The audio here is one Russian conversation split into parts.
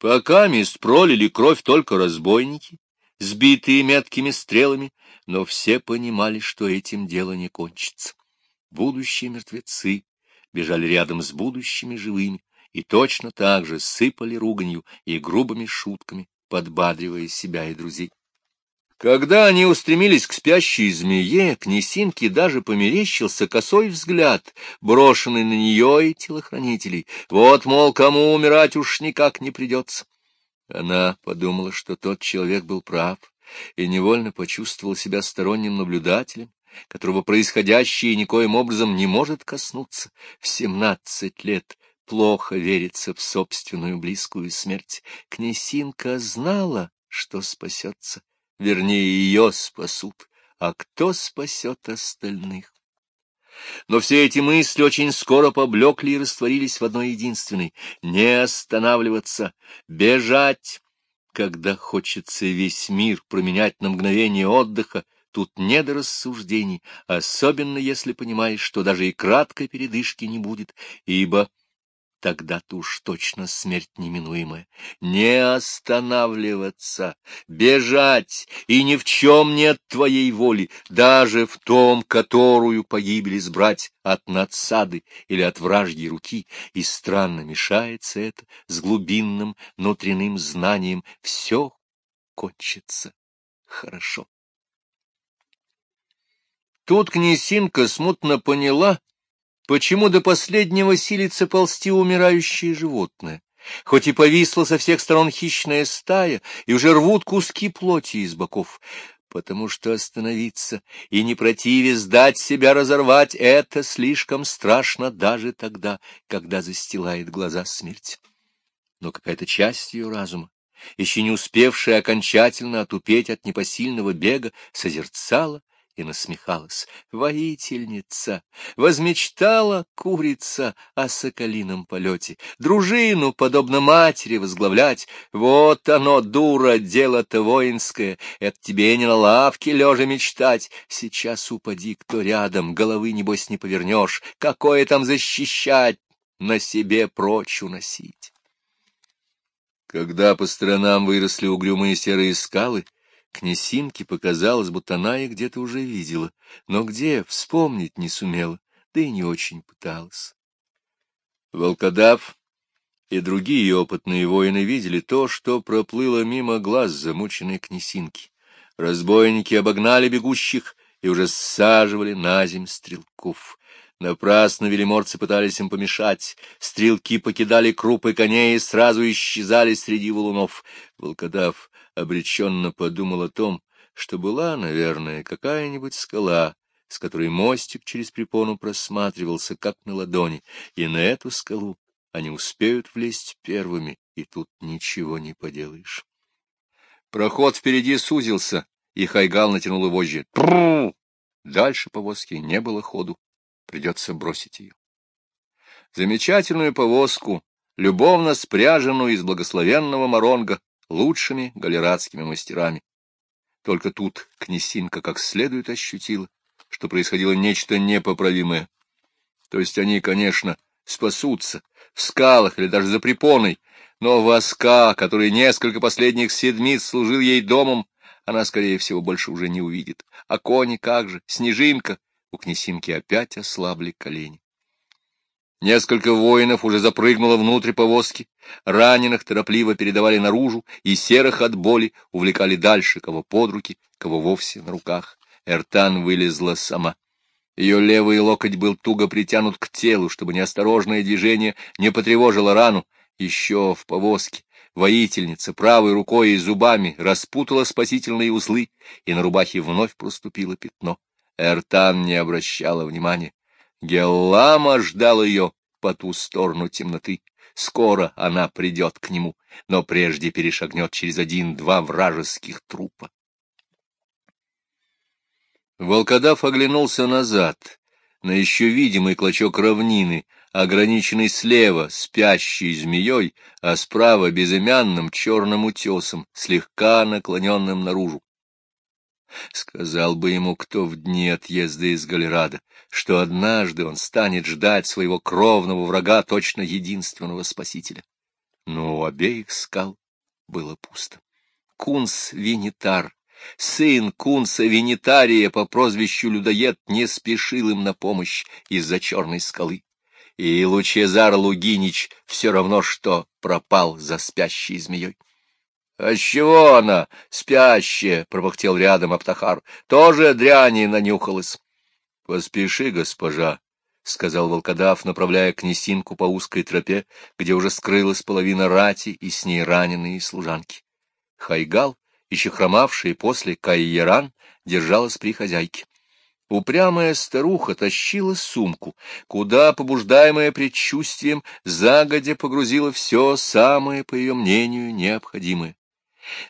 Пока мисс пролили кровь только разбойники, сбитые меткими стрелами, но все понимали, что этим дело не кончится. Будущие мертвецы бежали рядом с будущими живыми и точно так же сыпали руганью и грубыми шутками, подбадривая себя и друзей. Когда они устремились к спящей змее, к Несинке даже померещился косой взгляд, брошенный на нее и телохранителей. Вот, мол, кому умирать уж никак не придется. Она подумала, что тот человек был прав, и невольно почувствовала себя сторонним наблюдателем, которого происходящее никоим образом не может коснуться. В семнадцать лет плохо верится в собственную близкую смерть. Князинка знала, что спасется, вернее, ее спасут, а кто спасет остальных? Но все эти мысли очень скоро поблекли и растворились в одной единственной — не останавливаться, бежать. Когда хочется весь мир променять на мгновение отдыха, тут не до рассуждений, особенно если понимаешь, что даже и краткой передышки не будет, ибо тогда-то уж точно смерть неминуемая. Не останавливаться, бежать, и ни в чем нет твоей воли, даже в том, которую погибли сбрать от надсады или от вражьей руки, и странно мешается это с глубинным внутренним знанием. Все кончится хорошо. Тут князинка смутно поняла, почему до последнего силится ползти умирающее животное. Хоть и повисла со всех сторон хищная стая, и уже рвут куски плоти из боков, потому что остановиться и не противясь дать себя разорвать — это слишком страшно даже тогда, когда застилает глаза смерть. Но какая-то часть ее разума, еще не успевшая окончательно отупеть от непосильного бега, созерцала и насмехалась. Воительница! Возмечтала курица о соколином полете. Дружину, подобно матери, возглавлять. Вот оно, дура, дело-то воинское. Это тебе не на лавке лежа мечтать. Сейчас упади кто рядом, головы, небось, не повернешь. Какое там защищать, на себе прочь уносить. Когда по сторонам выросли угрюмые серые скалы, Князинке показалось, будто она их где-то уже видела, но где, вспомнить не сумела, да и не очень пыталась. Волкодав и другие опытные воины видели то, что проплыло мимо глаз замученной князинки. Разбойники обогнали бегущих и уже саживали на земь стрелков. Напрасно велиморцы пытались им помешать. Стрелки покидали крупы коней и сразу исчезали среди валунов. Волкодав обреченно подумал о том, что была, наверное, какая-нибудь скала, с которой мостик через препону просматривался, как на ладони, и на эту скалу они успеют влезть первыми, и тут ничего не поделаешь. Проход впереди сузился, и Хайгал натянул его вожжи. Дальше повозки не было ходу, придется бросить ее. Замечательную повозку, любовно спряженную из благословенного моронга, лучшими галератскими мастерами. Только тут князинка как следует ощутила, что происходило нечто непоправимое. То есть они, конечно, спасутся в скалах или даже за препоной, но воска, который несколько последних седмиц служил ей домом, она, скорее всего, больше уже не увидит. А кони как же, снежинка, у князинки опять ослабли колени. Несколько воинов уже запрыгнуло внутрь повозки, раненых торопливо передавали наружу, и серых от боли увлекали дальше, кого под руки, кого вовсе на руках. Эртан вылезла сама. Ее левый локоть был туго притянут к телу, чтобы неосторожное движение не потревожило рану. Еще в повозке воительница правой рукой и зубами распутала спасительные узлы, и на рубахе вновь проступило пятно. Эртан не обращала внимания. Геллама ждал ее по ту сторону темноты. Скоро она придет к нему, но прежде перешагнет через один-два вражеских трупа. Волкодав оглянулся назад, на еще видимый клочок равнины, ограниченный слева спящей змеей, а справа безымянным черным утесом, слегка наклоненным наружу. Сказал бы ему кто в дни отъезда из Галерада, что однажды он станет ждать своего кровного врага, точно единственного спасителя. но у обеих скал было пусто. Кунс Винитар, сын Кунса Винитария по прозвищу Людоед, не спешил им на помощь из-за черной скалы. И Лучезар Лугинич все равно что пропал за спящей змеей. — А с чего она, спящая? — пропахтел рядом Аптахар. — Тоже дряни нанюхалась. — Поспеши, госпожа, — сказал волкодав, направляя князинку по узкой тропе, где уже скрылась половина рати и с ней раненые служанки. Хайгал, еще хромавший после Кайеран, держалась при хозяйке. Упрямая старуха тащила сумку, куда, побуждаемая предчувствием, загодя погрузила все самое, по ее мнению, необходимое.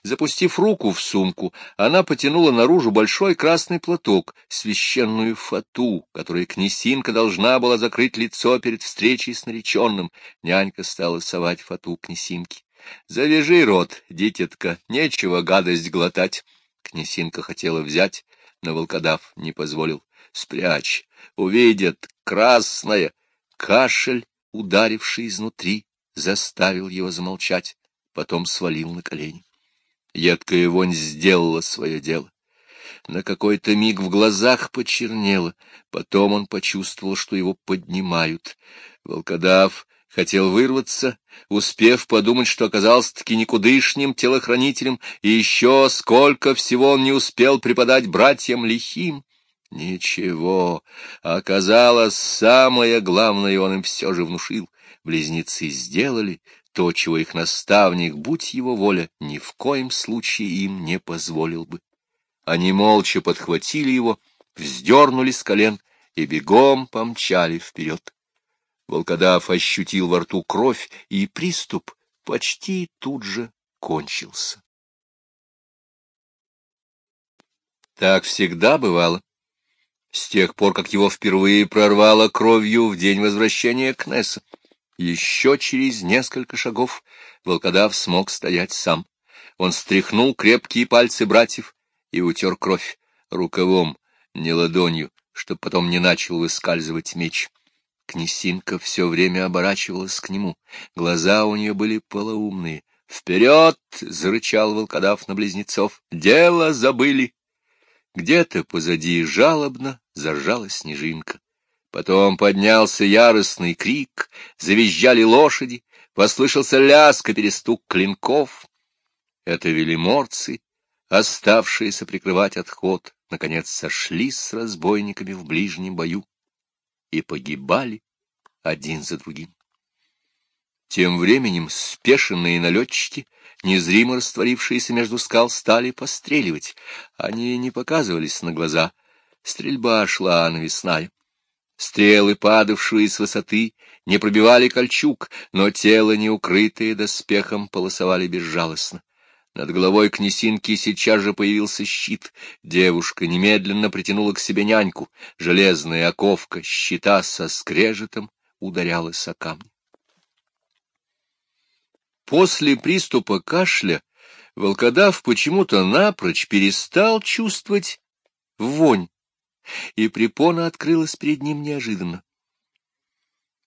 Запустив руку в сумку, она потянула наружу большой красный платок, священную фату, которой князинка должна была закрыть лицо перед встречей с нареченным. Нянька стала совать фату князинке. — Завяжи рот, дитятка, нечего гадость глотать. Князинка хотела взять, но волкодав не позволил. — Спрячь, увидят, красное. Кашель, ударивший изнутри, заставил его замолчать, потом свалил на колени. Едкая вонь сделала свое дело. На какой-то миг в глазах почернело, потом он почувствовал, что его поднимают. Волкодав хотел вырваться, успев подумать, что оказался-таки никудышним телохранителем, и еще сколько всего он не успел преподать братьям лихим. Ничего, оказалось, самое главное он им все же внушил. Близнецы сделали то, чего их наставник, будь его воля, ни в коем случае им не позволил бы. Они молча подхватили его, вздернули с колен и бегом помчали вперед. Волкодав ощутил во рту кровь, и приступ почти тут же кончился. Так всегда бывало. С тех пор, как его впервые прорвало кровью в день возвращения Кнесса. Еще через несколько шагов волкодав смог стоять сам. Он стряхнул крепкие пальцы братьев и утер кровь рукавом, не ладонью, чтобы потом не начал выскальзывать меч. Князинка все время оборачивалась к нему. Глаза у нее были полоумные. «Вперед!» — зарычал волкодав на близнецов. «Дело забыли!» Где-то позади жалобно заржала снежинка. Потом поднялся яростный крик, завизжали лошади, послышался лязг и перестук клинков. Это велиморцы, оставшиеся прикрывать отход, наконец сошли с разбойниками в ближнем бою и погибали один за другим. Тем временем спешенные налетчики, незримо растворившиеся между скал, стали постреливать. Они не показывались на глаза. Стрельба шла навесная. Стрелы, падавшие с высоты, не пробивали кольчуг, но тело, неукрытое доспехом, полосовали безжалостно. Над головой князинки сейчас же появился щит. Девушка немедленно притянула к себе няньку. Железная оковка щита со скрежетом ударялась о камни. После приступа кашля волкодав почему-то напрочь перестал чувствовать вонь и препона открылась перед ним неожиданно.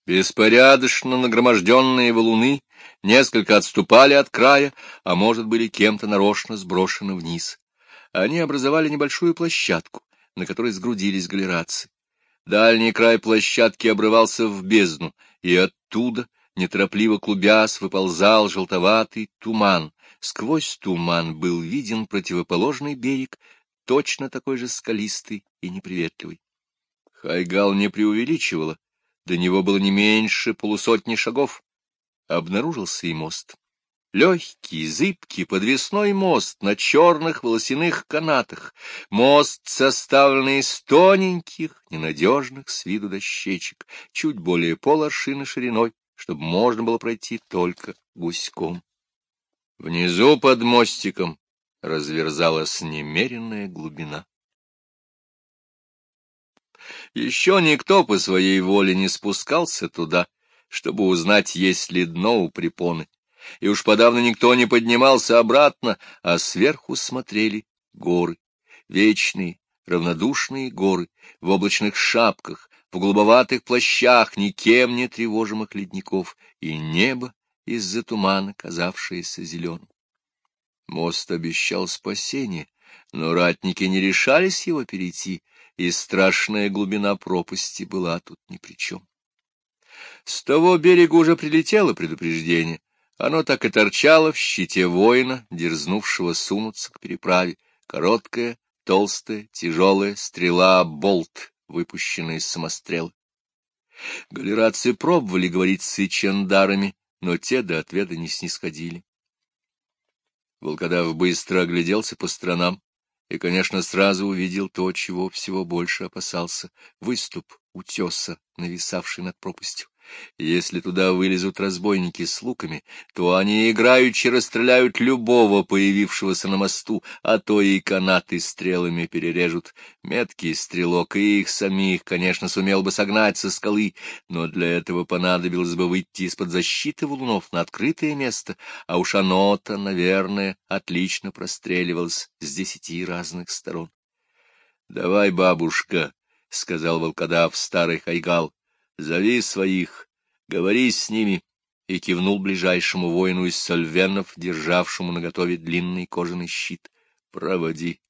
Беспорядочно нагроможденные валуны несколько отступали от края, а может, были кем-то нарочно сброшены вниз. Они образовали небольшую площадку, на которой сгрудились галерацы. Дальний край площадки обрывался в бездну, и оттуда, неторопливо клубясь, выползал желтоватый туман. Сквозь туман был виден противоположный берег точно такой же скалистый и неприветливый. Хайгал не преувеличивала, до него было не меньше полусотни шагов. Обнаружился и мост. Легкий, зыбкий, подвесной мост на черных волосяных канатах. Мост, составленный из тоненьких, ненадежных с виду дощечек, чуть более поларшины шириной, чтобы можно было пройти только гуськом. Внизу под мостиком разверзалась немеренная глубина. Еще никто по своей воле не спускался туда, чтобы узнать, есть ли дно у препоны, и уж подавно никто не поднимался обратно, а сверху смотрели горы, вечные, равнодушные горы, в облачных шапках, в голубоватых плащах никем не тревожимых ледников, и небо из-за тумана, казавшееся зеленым. Мост обещал спасение, но ратники не решались его перейти, и страшная глубина пропасти была тут ни при чем. С того берега уже прилетело предупреждение. Оно так и торчало в щите воина, дерзнувшего сунуться к переправе. Короткая, толстая, тяжелая стрела-болт, выпущенная из самострела. Галератцы пробовали говорить с ичендарами, но те до ответа не снисходили. Волкодав быстро огляделся по сторонам и, конечно, сразу увидел то, чего всего больше опасался — выступ утеса, нависавший над пропастью. Если туда вылезут разбойники с луками, то они играючи расстреляют любого появившегося на мосту, а то и канаты стрелами перережут. Меткий стрелок и их самих, конечно, сумел бы согнать со скалы, но для этого понадобилось бы выйти из-под защиты валунов на открытое место, а уж оно-то, наверное, отлично простреливалось с десяти разных сторон. — Давай, бабушка, — сказал волкодав старый Хайгал, Зови своих, говори с ними, и кивнул ближайшему воину из сольвенов, державшему наготове длинный кожаный щит. Проводи.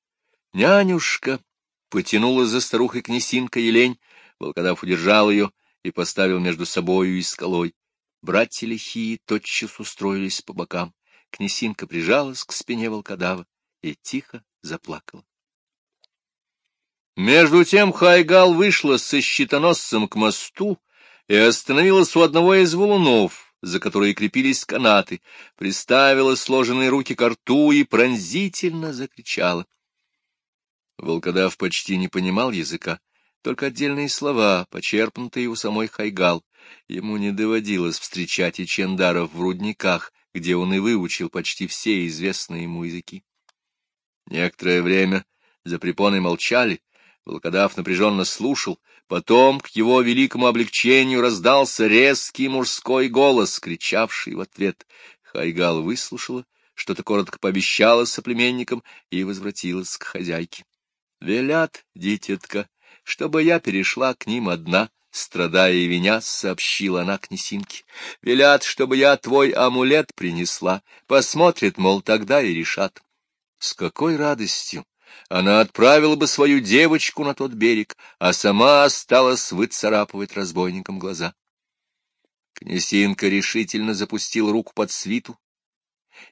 Нянюшка! Потянула за старухой князинка Елень, волкодав удержал ее и поставил между собою и скалой. Братья лихие тотчас устроились по бокам. Князинка прижалась к спине волкодава и тихо заплакала. Между тем Хайгал вышла со щитоносцем к мосту и остановилась у одного из валунов, за которые крепились канаты, приставила сложенные руки к рту и пронзительно закричала. Волкодав почти не понимал языка, только отдельные слова, почерпнутые у самой Хайгал. Ему не доводилось встречать и чендаров в рудниках, где он и выучил почти все известные ему языки. Некоторое время за препоной молчали, Волкодав напряженно слушал, потом к его великому облегчению раздался резкий мужской голос, кричавший в ответ. Хайгал выслушала, что-то коротко пообещала соплеменникам и возвратилась к хозяйке. — Велят, дитятка, чтобы я перешла к ним одна, страдая и виня, сообщила она князинке. — Велят, чтобы я твой амулет принесла, посмотрит, мол, тогда и решат. С какой радостью! Она отправила бы свою девочку на тот берег, а сама осталась выцарапывать разбойникам глаза. Князинка решительно запустил руку под свиту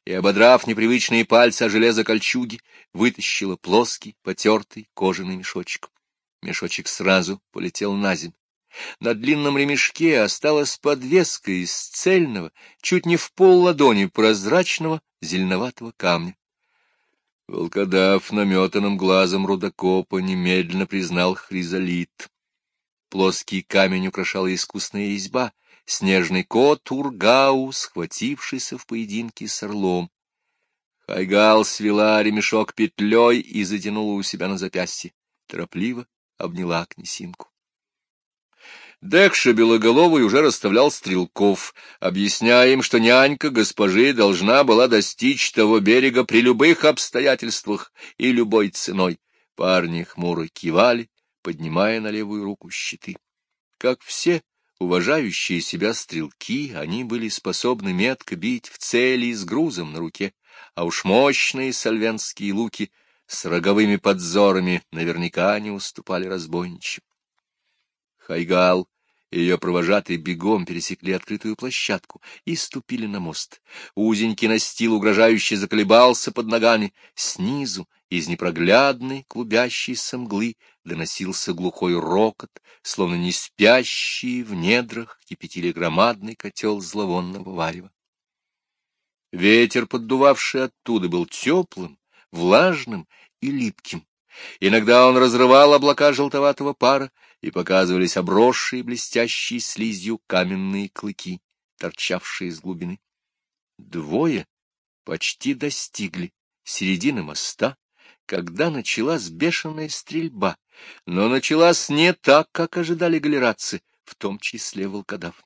и, ободрав непривычные пальцы о железо кольчуги, вытащила плоский, потертый кожаный мешочек. Мешочек сразу полетел на землю. На длинном ремешке осталась подвеска из цельного, чуть не в пол ладони, прозрачного зеленоватого камня. Волкодав наметанным глазом рудокопа немедленно признал хризолит. Плоский камень украшала искусная изба, снежный кот Ургау, схватившийся в поединке с орлом. Хайгал свела ремешок петлей и затянула у себя на запястье. Торопливо обняла князинку. Декша Белоголовый уже расставлял стрелков, объясняя им, что нянька госпожи должна была достичь того берега при любых обстоятельствах и любой ценой. Парни хмуро кивали, поднимая на левую руку щиты. Как все уважающие себя стрелки, они были способны метко бить в цели с грузом на руке, а уж мощные сальвенские луки с роговыми подзорами наверняка не уступали разбойничьим. Хайгал и ее провожатые бегом пересекли открытую площадку и ступили на мост. Узенький настил угрожающе заколебался под ногами. Снизу, из непроглядной клубящейся мглы, доносился глухой рокот, словно не спящие в недрах кипятили громадный котел зловонного варева. Ветер, поддувавший оттуда, был теплым, влажным и липким. Иногда он разрывал облака желтоватого пара, и показывались обросшие блестящие слизью каменные клыки, торчавшие из глубины. Двое почти достигли середины моста, когда началась бешеная стрельба, но началась не так, как ожидали галератцы, в том числе волкодав.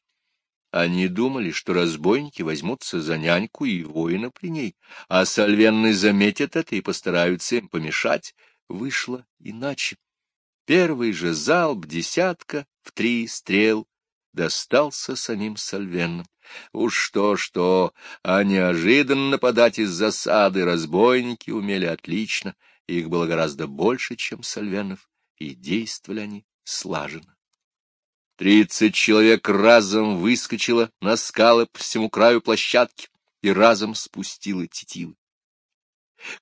Они думали, что разбойники возьмутся за няньку и воина при ней, а сальвенны заметят это и постараются им помешать. Вышло иначе. Первый же залп десятка в три стрел достался самим Сальвенным. Уж что-что, а неожиданно нападать из засады разбойники умели отлично, их было гораздо больше, чем сальвенов, и действовали они слаженно. Тридцать человек разом выскочило на скалы по всему краю площадки и разом спустило тетивы.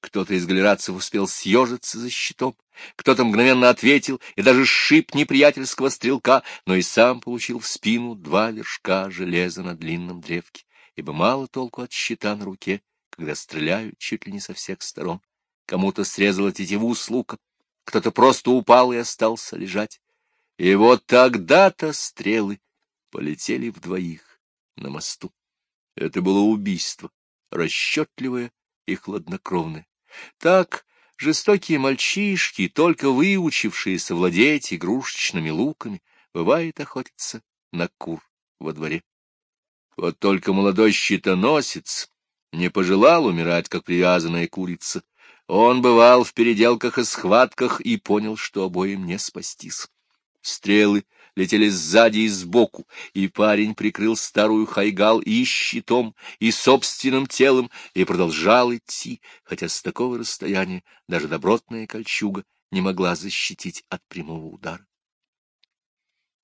Кто-то из галерацев успел съежиться за щитом, кто-то мгновенно ответил и даже сшиб неприятельского стрелка, но и сам получил в спину два вершка железа на длинном древке, ибо мало толку от щита на руке, когда стреляют чуть ли не со всех сторон. Кому-то срезала тетиву с лука, кто-то просто упал и остался лежать. И вот тогда-то стрелы полетели в двоих на мосту. Это было убийство, расчетливое и хладнокровные. Так жестокие мальчишки, только выучившиеся владеть игрушечными луками, бывает охотятся на кур во дворе. Вот только молодой щитоносец не пожелал умирать, как привязанная курица. Он бывал в переделках и схватках и понял, что обоим не спастись. Стрелы летели сзади и сбоку, и парень прикрыл старую хайгал и щитом, и собственным телом, и продолжал идти, хотя с такого расстояния даже добротная кольчуга не могла защитить от прямого удара.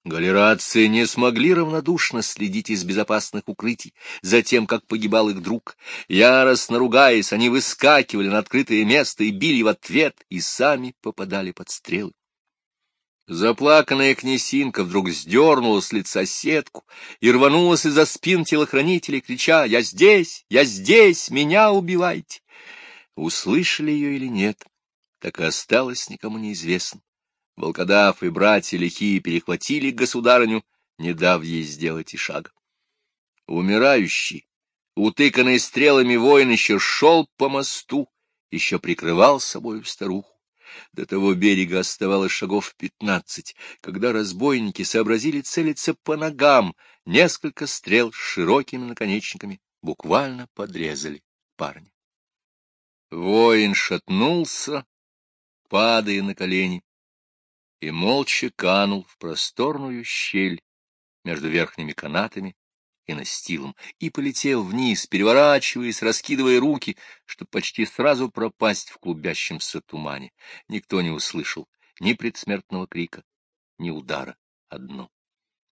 Галерации не смогли равнодушно следить из безопасных укрытий за тем, как погибал их друг. Яростно ругаясь, они выскакивали на открытое место и били в ответ, и сами попадали под стрелы. Заплаканная князинка вдруг сдернула с лица сетку и рванулась из-за спин телохранителей, крича «Я здесь! Я здесь! Меня убивайте!» Услышали ее или нет, так и осталось никому неизвестно. Волкодав и братья лихие перехватили государыню, не дав ей сделать и шага. Умирающий, утыканный стрелами воин еще шел по мосту, еще прикрывал собою старуху. До того берега оставалось шагов пятнадцать, когда разбойники сообразили целиться по ногам. Несколько стрел с широкими наконечниками буквально подрезали парня. Воин шатнулся, падая на колени, и молча канул в просторную щель между верхними канатами и настилом, и полетел вниз, переворачиваясь, раскидывая руки, чтобы почти сразу пропасть в клубящемся тумане. Никто не услышал ни предсмертного крика, ни удара одно.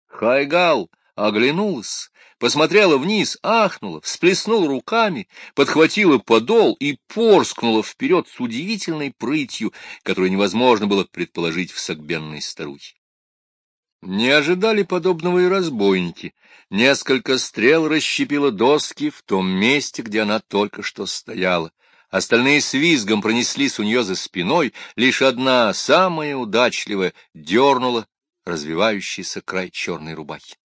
Хайгал оглянулась, посмотрела вниз, ахнула, всплеснула руками, подхватила подол и порскнула вперед с удивительной прытью, которую невозможно было предположить в согбенной старухе. Не ожидали подобного и разбойники. Несколько стрел расщепило доски в том месте, где она только что стояла. Остальные с визгом пронеслись у нее за спиной, лишь одна, самая удачливая, дернула развивающийся край черной рубахи.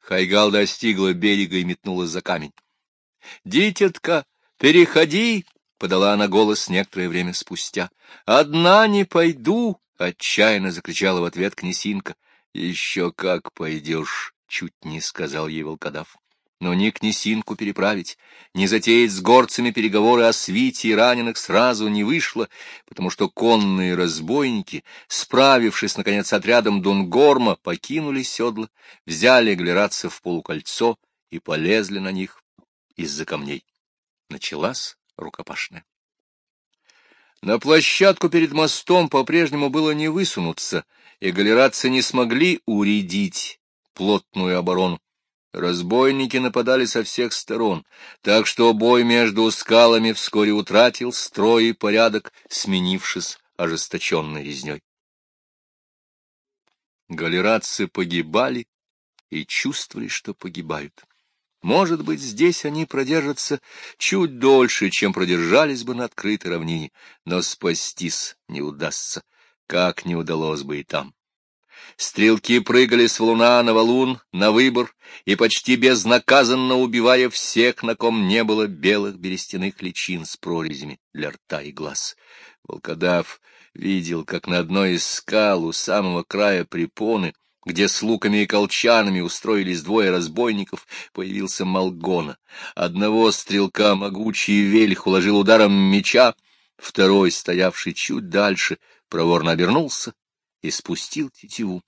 Хайгал достигла берега и метнулась за камень. — Дитятка, переходи! — подала она голос некоторое время спустя. — Одна не пойду! — отчаянно закричала в ответ князинка. — Еще как пойдешь, — чуть не сказал ей волкодав. Но ни князинку переправить, ни затеять с горцами переговоры о свите и раненых сразу не вышло, потому что конные разбойники, справившись, наконец, с отрядом Дунгорма, покинули седла, взяли глерацев в полукольцо и полезли на них из-за камней. Началась рукопашная. На площадку перед мостом по-прежнему было не высунуться — и галератцы не смогли уредить плотную оборону. Разбойники нападали со всех сторон, так что бой между скалами вскоре утратил строй и порядок, сменившись ожесточенной резней. Галератцы погибали и чувствовали, что погибают. Может быть, здесь они продержатся чуть дольше, чем продержались бы на открытой равнине, но спастись не удастся как не удалось бы и там. Стрелки прыгали с валуна на валун, на выбор, и почти безнаказанно убивая всех, на ком не было белых берестяных личин с прорезями для рта и глаз. Волкодав видел, как на одной из скал у самого края препоны, где с луками и колчанами устроились двое разбойников, появился Малгона. Одного стрелка могучий вельх уложил ударом меча, второй, стоявший чуть дальше, — проворно обернулся и спустил тетиву.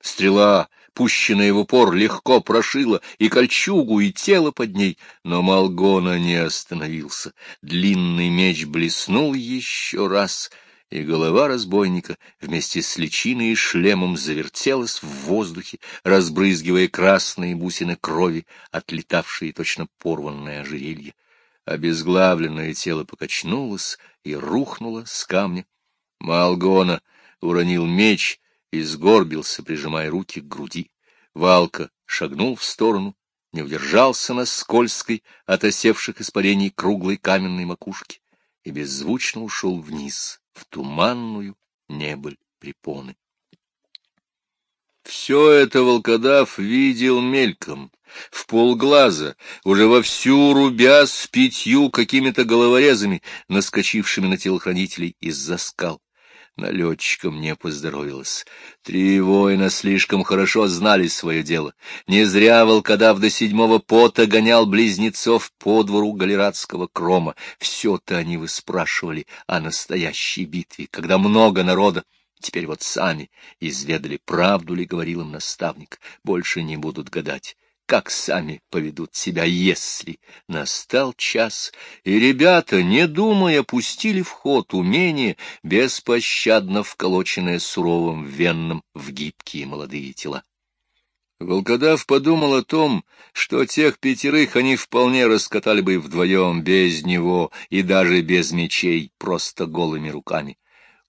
Стрела, пущенная в упор, легко прошила и кольчугу, и тело под ней, но Малгона не остановился. Длинный меч блеснул еще раз, и голова разбойника вместе с личиной и шлемом завертелась в воздухе, разбрызгивая красные бусины крови, отлетавшие точно порванное ожерелье. Обезглавленное тело покачнулось и рухнуло с камня. Малгона уронил меч и сгорбился, прижимая руки к груди. Валка шагнул в сторону, не удержался на скользкой, от осевших испарений круглой каменной макушки и беззвучно ушел вниз, в туманную небыль препоны. Все это волкодав видел мельком, в полглаза, уже вовсю рубя с пятью какими-то головорезами, наскочившими на телохранителей из-за скал. Налетчикам не поздоровилось. Три воина слишком хорошо знали свое дело. Не зря волкодав до седьмого пота гонял близнецов по двору галератского крома. Все-то они выспрашивали о настоящей битве, когда много народа. Теперь вот сами изведали, правду ли говорил им наставник. Больше не будут гадать как сами поведут себя, если настал час, и ребята, не думая, пустили в ход умение, беспощадно вколоченное суровым венном в гибкие молодые тела. Волкодав подумал о том, что тех пятерых они вполне раскатали бы вдвоем без него и даже без мечей, просто голыми руками.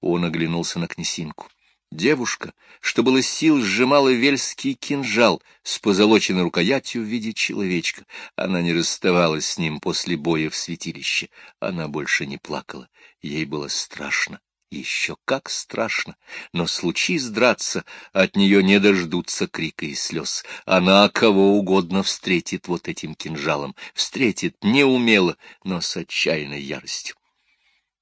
Он оглянулся на князинку. Девушка, что было сил, сжимала вельский кинжал с позолоченной рукоятью в виде человечка. Она не расставалась с ним после боя в святилище. Она больше не плакала. Ей было страшно. Еще как страшно, но случись драться, от нее не дождутся крика и слез. Она кого угодно встретит вот этим кинжалом, встретит неумело, но с отчаянной яростью.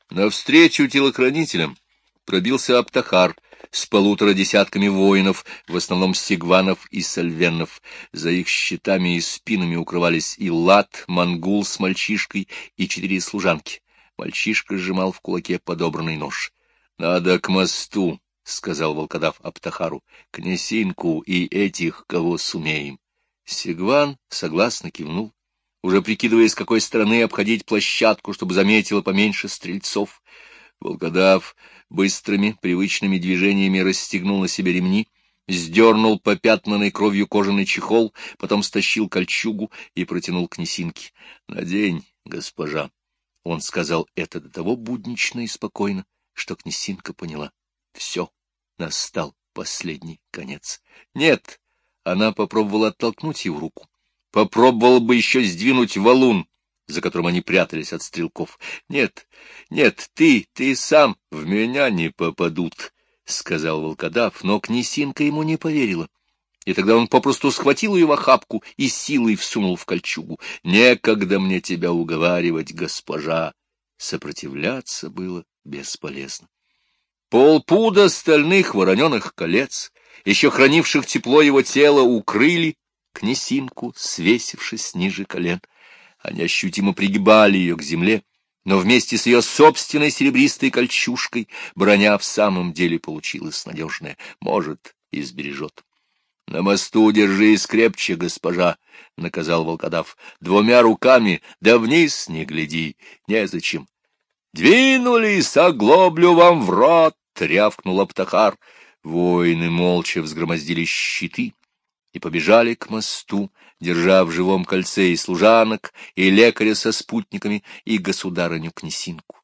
Навстречу телохранителям пробился Аптахар — с полутора десятками воинов, в основном сигванов и сальвенов. За их щитами и спинами укрывались и лад, мангул с мальчишкой и четыре служанки. Мальчишка сжимал в кулаке подобранный нож. — Надо к мосту, — сказал волкодав Аптахару, — к Несинку и этих, кого сумеем. Сигван согласно кивнул, уже прикидывая, с какой стороны обходить площадку, чтобы заметило поменьше стрельцов. Волкодав быстрыми, привычными движениями расстегнул на себе ремни, сдернул попятнанный кровью кожаный чехол, потом стащил кольчугу и протянул к Несинке. — Надень, госпожа. Он сказал это до того буднично и спокойно, что Князинка поняла. Все, настал последний конец. Нет, она попробовала оттолкнуть его руку. Попробовала бы еще сдвинуть валун, за которым они прятались от стрелков. — Нет, нет, ты, ты сам в меня не попадут, — сказал волкодав, но князинка ему не поверила. И тогда он попросту схватил ее в охапку и силой всунул в кольчугу. «Некогда мне тебя уговаривать, госпожа!» Сопротивляться было бесполезно. Полпуда стальных вороненых колец, еще хранивших тепло его тела, укрыли князинку, свесившись ниже колен. Они ощутимо пригибали ее к земле, но вместе с ее собственной серебристой кольчушкой броня в самом деле получилась надежная, может, и сбережет. — На мосту держись крепче, госпожа, — наказал волкодав, — двумя руками, да вниз не гляди, незачем. — Двинулись, оглоблю вам в рот! — рявкнул Аптахар. Воины молча взгромоздили щиты и побежали к мосту, держа в живом кольце и служанок, и лекаря со спутниками, и государыню-князинку.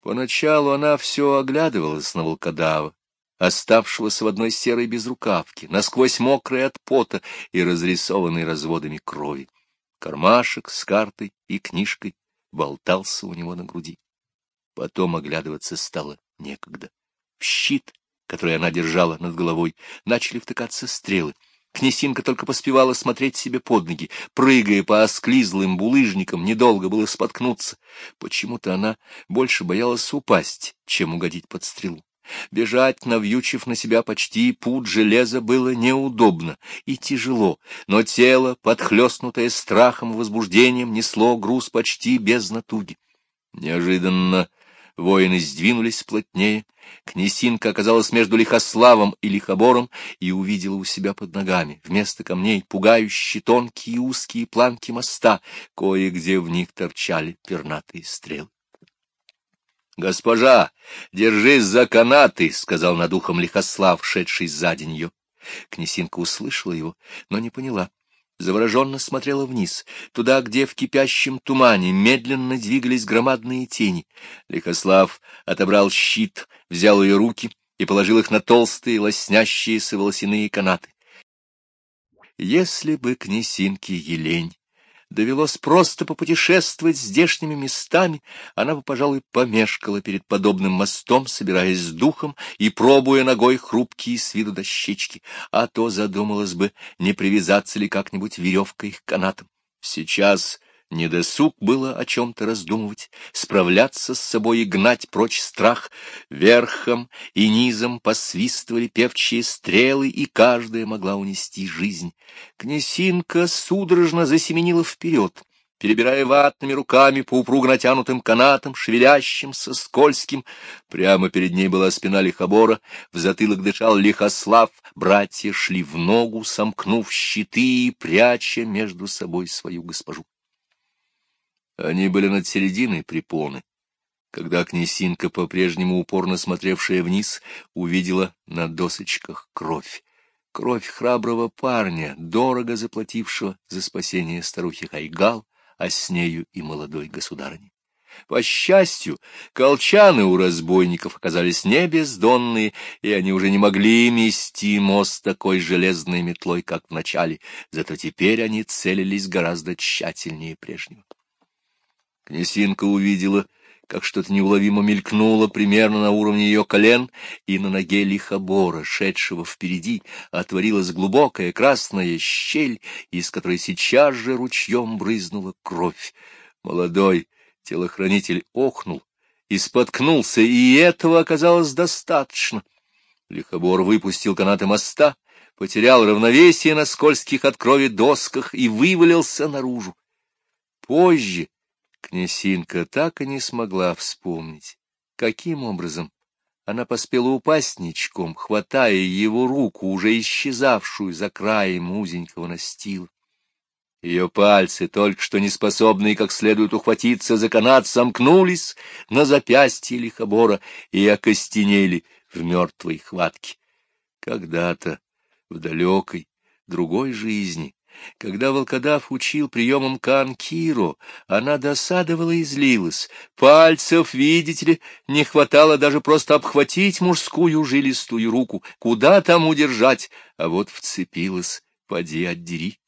Поначалу она все оглядывалась на волкодава, оставшегося в одной серой безрукавке, насквозь мокрой от пота и разрисованной разводами крови. Кармашек с картой и книжкой болтался у него на груди. Потом оглядываться стало некогда. В щит, который она держала над головой, начали втыкаться стрелы — Князинка только поспевала смотреть себе под ноги, прыгая по осклизлым булыжникам, недолго было споткнуться. Почему-то она больше боялась упасть, чем угодить под стрелу. Бежать, навьючив на себя почти пуд железа, было неудобно и тяжело, но тело, подхлестнутое страхом и возбуждением, несло груз почти без натуги. Неожиданно Воины сдвинулись плотнее. Князинка оказалась между Лихославом и Лихобором и увидела у себя под ногами, вместо камней, пугающие тонкие узкие планки моста, кое-где в них торчали пернатые стрелы. — Госпожа, держись за канаты, — сказал над ухом Лихослав, шедший сзади нее. Князинка услышала его, но не поняла завороженно смотрела вниз, туда, где в кипящем тумане медленно двигались громадные тени. Лихослав отобрал щит, взял ее руки и положил их на толстые, лоснящиеся волосяные канаты. Если бы князинке Елень довелось просто попутешествовать здешними местами, она бы, пожалуй, помешкала перед подобным мостом, собираясь с духом и пробуя ногой хрупкие с виду дощечки, а то задумалась бы, не привязаться ли как-нибудь веревкой к канатам. Сейчас Недосуг было о чем-то раздумывать, справляться с собой и гнать прочь страх. Верхом и низом посвистывали певчие стрелы, и каждая могла унести жизнь. Князинка судорожно засеменила вперед, перебирая ватными руками по упруго натянутым канатам, шевелящимся, скользким. Прямо перед ней была спина лихобора, в затылок дышал лихослав, братья шли в ногу, сомкнув щиты и пряча между собой свою госпожу. Они были над серединой препоны, когда князинка, по-прежнему упорно смотревшая вниз, увидела на досочках кровь. Кровь храброго парня, дорого заплатившего за спасение старухи Хайгал, а с нею и молодой государыни. По счастью, колчаны у разбойников оказались не бездонные, и они уже не могли мести мост такой железной метлой, как в начале, зато теперь они целились гораздо тщательнее прежнего. Князинка увидела, как что-то неуловимо мелькнуло примерно на уровне ее колен, и на ноге лихобора, шедшего впереди, отворилась глубокая красная щель, из которой сейчас же ручьем брызнула кровь. Молодой телохранитель охнул и споткнулся, и этого оказалось достаточно. Лихобор выпустил канаты моста, потерял равновесие на скользких от крови досках и вывалился наружу. Позже Князинка так и не смогла вспомнить, каким образом она поспела упасть ничком, хватая его руку, уже исчезавшую за краем узенького настила. Ее пальцы, только что не способные как следует ухватиться за канат, сомкнулись на запястье лихобора и окостенели в мертвой хватке. Когда-то в далекой другой жизни когда волкодав учил приемам Кан-Киро, она досадовала и злилась. Пальцев, видите ли, не хватало даже просто обхватить мужскую жилистую руку, куда там удержать, а вот вцепилась, поди отдери.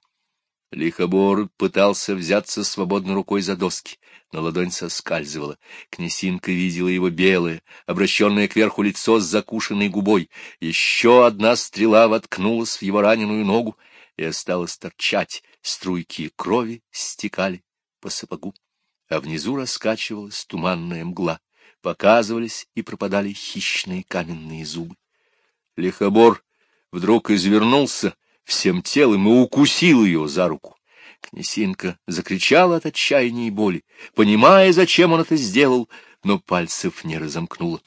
Лихобор пытался взяться свободной рукой за доски, но ладонь соскальзывала. Князинка видела его белое, обращенное кверху лицо с закушенной губой. Еще одна стрела воткнулась в его раненую ногу, и осталось торчать, струйки крови стекали по сапогу, а внизу раскачивалась туманная мгла, показывались и пропадали хищные каменные зубы. Лихобор вдруг извернулся всем телом и укусил ее за руку. Князинка закричала от отчаяния и боли, понимая, зачем он это сделал, но пальцев не разомкнула.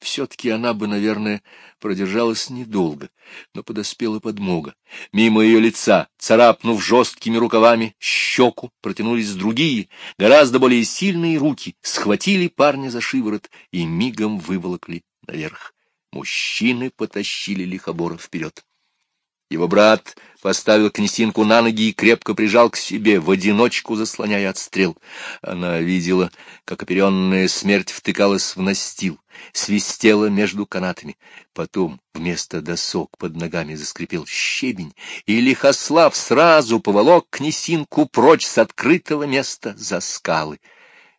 Все-таки она бы, наверное, продержалась недолго, но подоспела подмога. Мимо ее лица, царапнув жесткими рукавами щеку, протянулись другие, гораздо более сильные руки, схватили парня за шиворот и мигом выволокли наверх. Мужчины потащили лихобора вперед. Его брат поставил князинку на ноги и крепко прижал к себе, в одиночку заслоняя от стрел. Она видела, как оперенная смерть втыкалась в настил, свистела между канатами. Потом вместо досок под ногами заскрипел щебень, и Лихослав сразу поволок князинку прочь с открытого места за скалы.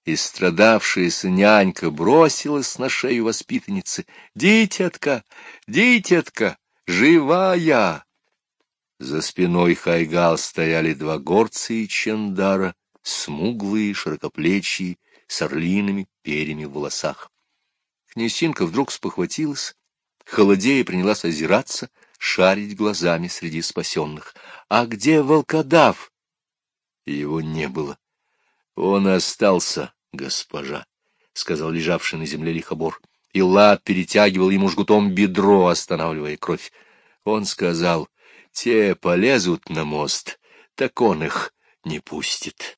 И страдавшаяся нянька бросилась на шею воспитанницы. «Дитятка! Дитятка! Живая!» За спиной Хайгал стояли два горца и чендара, смуглые, широкоплечие, с орлиными перьями в волосах. Князинка вдруг спохватилась, холодея принялась озираться, шарить глазами среди спасенных. А где волкодав? Его не было. Он остался, госпожа. сказал лежавший на земле лихобор. И лад перетягивал ему жгутом бедро, останавливая кровь. Он сказал, те полезут на мост, так он их не пустит.